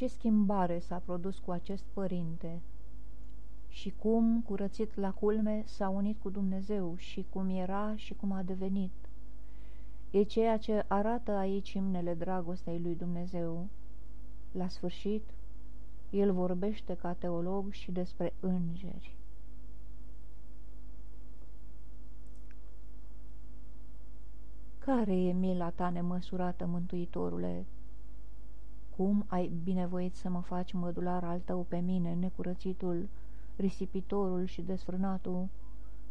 Ce schimbare s-a produs cu acest părinte și cum, curățit la culme, s-a unit cu Dumnezeu și cum era și cum a devenit. E ceea ce arată aici imnele dragostei lui Dumnezeu. La sfârșit, el vorbește ca teolog și despre îngeri. Care e mila ta nemăsurată, Mântuitorule? Cum ai binevoit să mă faci mădular al tău pe mine, necurățitul, risipitorul și desfrânatul?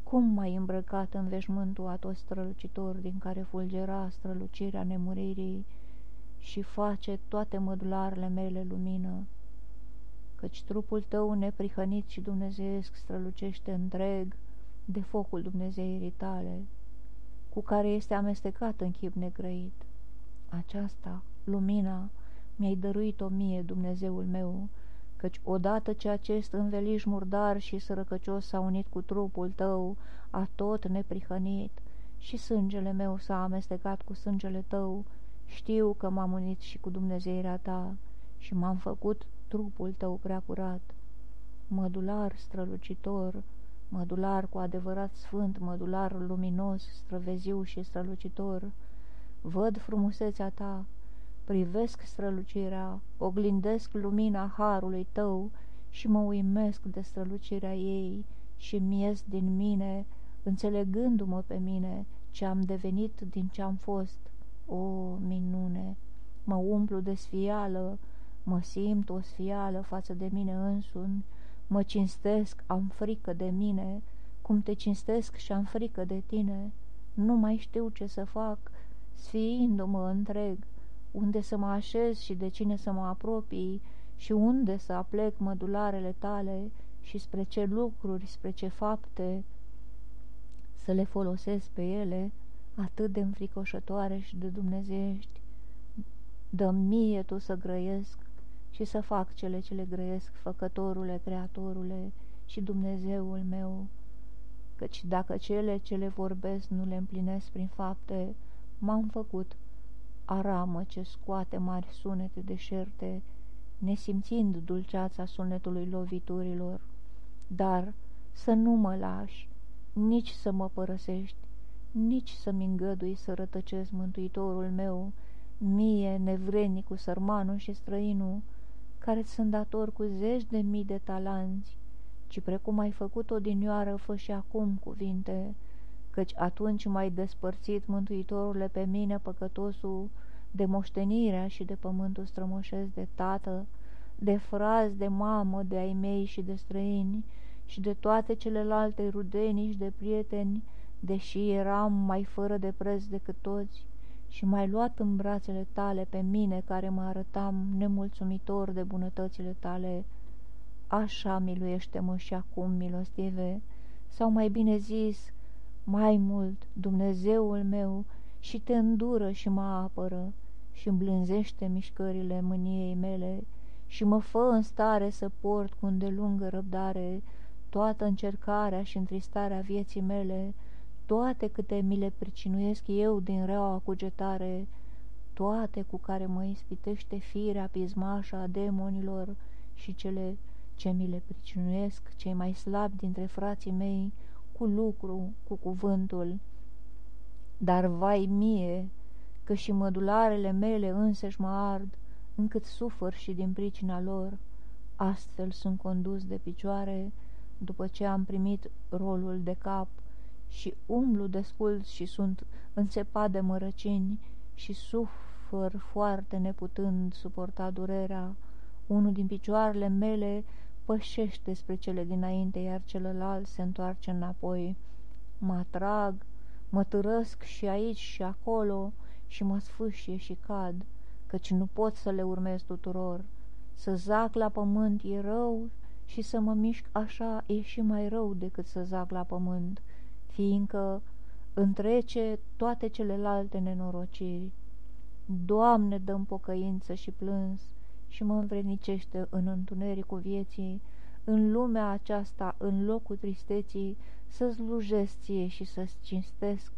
Cum m-ai îmbrăcat în veșmântul atot strălucitor din care fulgera strălucirea nemuririi și face toate mădularele mele lumină? Căci trupul tău neprihănit și dumnezeiesc strălucește întreg de focul Dumnezeirii tale cu care este amestecat în chip negrăit. Aceasta, lumina, mi-ai dăruit-o mie, Dumnezeul meu, căci odată ce acest înveliș murdar și sărăcăcios s-a unit cu trupul tău, a tot neprihănit, și sângele meu s-a amestecat cu sângele tău, știu că m-am unit și cu Dumnezeirea ta și m-am făcut trupul tău prea curat. Mădular strălucitor, mădular cu adevărat sfânt, mădular luminos, străveziu și strălucitor. Văd frumusețea ta, privesc strălucirea, oglindesc lumina harului tău și mă uimesc de strălucirea ei și miez din mine, înțelegându-mă pe mine, ce am devenit din ce am fost. O, minune! Mă umplu de sfială, mă simt o sfială față de mine însumi, Mă cinstesc, am frică de mine, cum te cinstesc și am frică de tine. Nu mai știu ce să fac, sfiindu-mă întreg, unde să mă așez și de cine să mă apropii și unde să aplec mădularele tale și spre ce lucruri, spre ce fapte să le folosesc pe ele, atât de înfricoșătoare și de dumnezeiești. Dă mie tu să grăiesc și să fac cele ce le grăiesc, făcătorule, creatorule și Dumnezeul meu, căci dacă cele ce le vorbesc nu le împlinesc prin fapte, m-am făcut aramă ce scoate mari sunete deșerte, nesimțind dulceața sunetului loviturilor, dar să nu mă lași, nici să mă părăsești, nici să-mi îngădui să rătăcesc Mântuitorul meu, mie, nevrednicul, sărmanul și străinul, care sunt dator cu zeci de mii de talanți, ci precum ai făcut odinioară, fă și acum cuvinte, căci atunci m-ai despărțit, Mântuitorule, pe mine, păcătosul, de moștenirea și de pământul strămoșesc de tată, de fraz, de mamă, de ai mei și de străini, și de toate celelalte rudenii și de prieteni, deși eram mai fără de preț decât toți, și m-ai luat în brațele tale pe mine care mă arătam nemulțumitor de bunătățile tale, așa miluiește-mă și acum, milostive, sau mai bine zis, mai mult, Dumnezeul meu, și te îndură și mă apără și îmblânzește mișcările mâniei mele și mă fă în stare să port cu îndelungă răbdare toată încercarea și întristarea vieții mele, toate câte mi le pricinuiesc eu din reaua cugetare, toate cu care mă ispitește firea pismașa a demonilor și cele ce mi le pricinuiesc cei mai slabi dintre frații mei, cu lucru, cu cuvântul. Dar vai mie, că și mădularele mele însăși mă ard, încât sufăr și din pricina lor. Astfel sunt condus de picioare, după ce am primit rolul de cap, și umblu descult și sunt înțepat de mărăcini și sufăr foarte neputând suporta durerea. Unul din picioarele mele pășește spre cele dinainte, iar celălalt se întoarce înapoi. Mă atrag, mă târăsc și aici și acolo și mă sfâșie și cad, căci nu pot să le urmez tuturor. Să zac la pământ e rău și să mă mișc așa e și mai rău decât să zac la pământ fiindcă întrece toate celelalte nenorociri. Doamne, dăm pocăință și plâns și mă învrednicește în întunericul vieții, în lumea aceasta, în locul tristeții, să slujesc ție și să-ți cinstesc,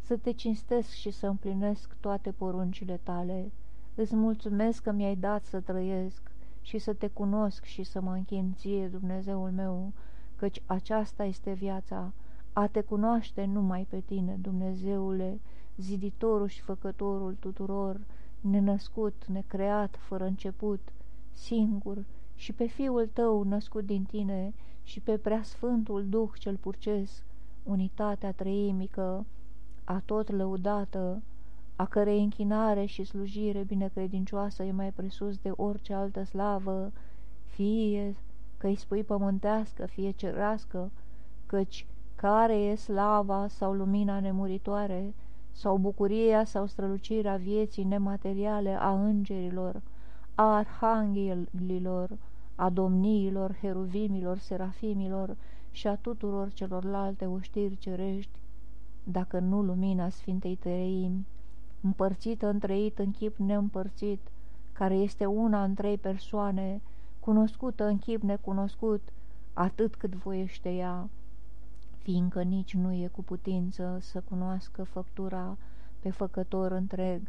să te cinstesc și să împlinesc toate poruncile tale. Îți mulțumesc că mi-ai dat să trăiesc și să te cunosc și să mă închin ție, Dumnezeul meu, căci aceasta este viața, a te cunoaște numai pe tine, Dumnezeule, ziditorul și făcătorul tuturor, nenăscut, necreat, fără început, singur, și pe Fiul tău născut din tine, și pe Preasfântul Duh cel purces, unitatea treimică, a tot lăudată, a cărei închinare și slujire binecredincioasă e mai presus de orice altă slavă, fie că îi spui pământească, fie cerească, căci care e slava sau lumina nemuritoare, sau bucuria sau strălucirea vieții nemateriale a îngerilor, a arhanghelilor, a domniilor, heruvimilor, serafimilor și a tuturor celorlalte oștiri cerești, dacă nu lumina Sfintei Treimi, împărțită, întreit în chip neîmpărțit, care este una în trei persoane, cunoscută în chip necunoscut, atât cât voiește ea, fiindcă nici nu e cu putință să cunoască făptura pe făcător întreg,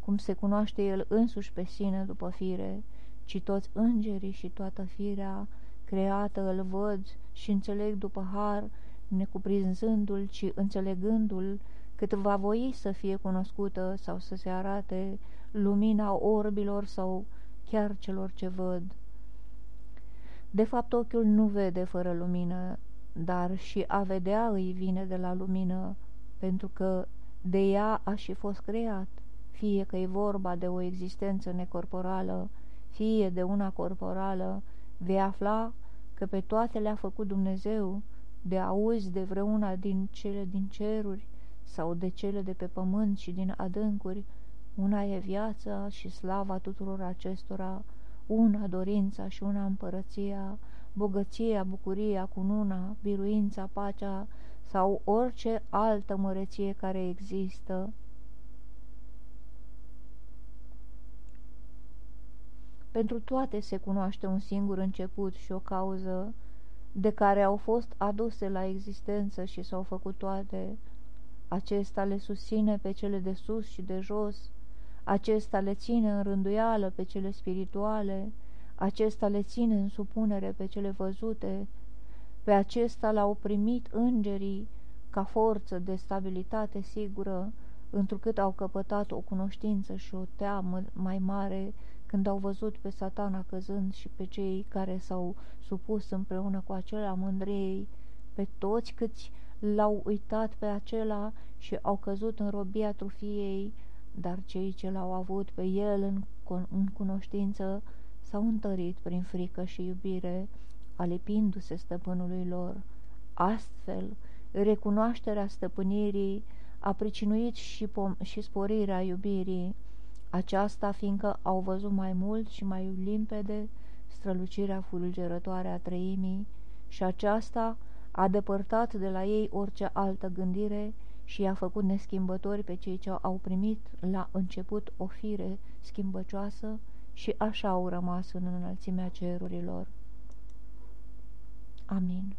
cum se cunoaște el însuși pe sine după fire, ci toți îngerii și toată firea creată îl văd și înțeleg după har, necuprinzându-l, ci înțelegându-l, cât va voi să fie cunoscută sau să se arate lumina orbilor sau chiar celor ce văd. De fapt, ochiul nu vede fără lumină, dar și a vedea îi vine de la lumină, pentru că de ea a și fost creat, fie că e vorba de o existență necorporală, fie de una corporală, vei afla că pe toate le-a făcut Dumnezeu, de auzi de vreuna din cele din ceruri sau de cele de pe pământ și din adâncuri, una e viața și slava tuturor acestora, una dorința și una împărăția, bogăția, bucuria, cununa, biruința, pacea sau orice altă măreție care există. Pentru toate se cunoaște un singur început și o cauză de care au fost aduse la existență și s-au făcut toate. Acesta le susține pe cele de sus și de jos, acesta le ține în rânduială pe cele spirituale, acesta le ține în supunere pe cele văzute, pe acesta l-au primit îngerii ca forță de stabilitate sigură, întrucât au căpătat o cunoștință și o teamă mai mare când au văzut pe satana căzând și pe cei care s-au supus împreună cu acela mândriei, pe toți câți l-au uitat pe acela și au căzut în robia trufiei, dar cei ce l-au avut pe el în, în cunoștință s-au întărit prin frică și iubire, alipindu-se stăpânului lor. Astfel, recunoașterea stăpânirii a pricinuit și, și sporirea iubirii, aceasta fiindcă au văzut mai mult și mai limpede strălucirea fulgerătoare a treimii și aceasta a depărtat de la ei orice altă gândire și i-a făcut neschimbători pe cei ce au primit la început o fire schimbăcioasă și așa au rămas în înălțimea cerurilor. Amin.